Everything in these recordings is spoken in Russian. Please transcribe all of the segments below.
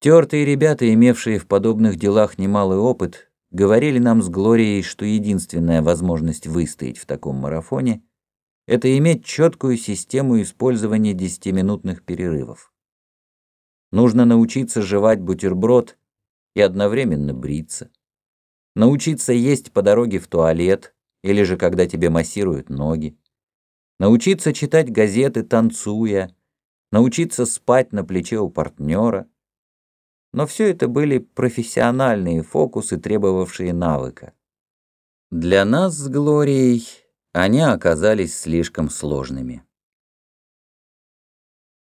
Тертые ребята, имевшие в подобных делах немалый опыт, говорили нам с Глорией, что единственная возможность выстоять в таком марафоне – это иметь четкую систему использования десятиминутных перерывов. Нужно научиться жевать бутерброд и одновременно бриться. Научиться есть по дороге в туалет или же когда тебе массируют ноги. Научиться читать газеты, танцуя. Научиться спать на плече у партнера – но все это были профессиональные фокусы, требовавшие навыка. Для нас с Глорией они оказались слишком сложными.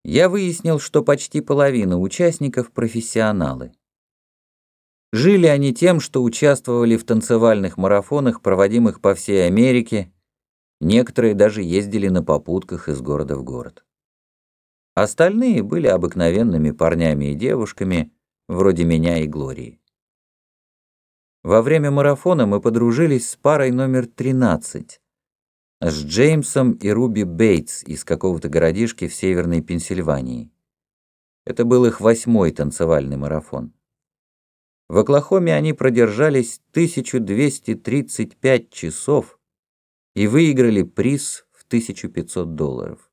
Я выяснил, что почти половина участников – профессионалы. Жили они тем, что участвовали в танцевальных марафонах, проводимых по всей Америке, некоторые даже ездили на попутках из города в город. Остальные были обыкновенными парнями и девушками – вроде меня и Глории. Во время марафона мы подружились с парой номер 13, с Джеймсом и Руби Бейтс из какого-то городишки в Северной Пенсильвании. Это был их восьмой танцевальный марафон. В Оклахоме они продержались 1235 часов и выиграли приз в 1500 долларов.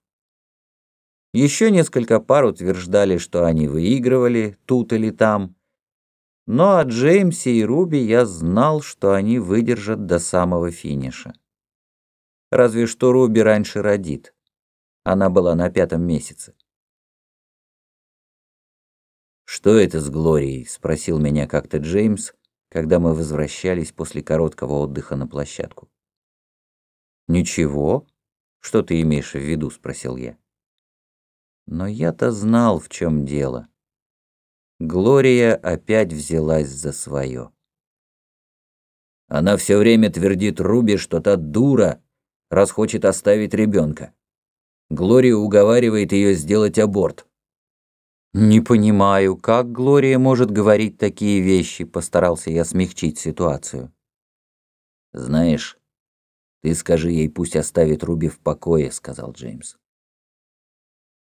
Еще несколько пар утверждали, что они выигрывали тут или там. Но о Джеймсе и Руби я знал, что они выдержат до самого финиша. Разве что Руби раньше родит. Она была на пятом месяце. «Что это с Глорией?» — спросил меня как-то Джеймс, когда мы возвращались после короткого отдыха на площадку. «Ничего. Что ты имеешь в виду?» — спросил я. Но я-то знал, в чем дело. Глория опять взялась за свое. Она все время твердит Руби, что та дура, раз хочет оставить ребенка. Глория уговаривает ее сделать аборт. «Не понимаю, как Глория может говорить такие вещи?» Постарался я смягчить ситуацию. «Знаешь, ты скажи ей, пусть оставит Руби в покое», — сказал Джеймс.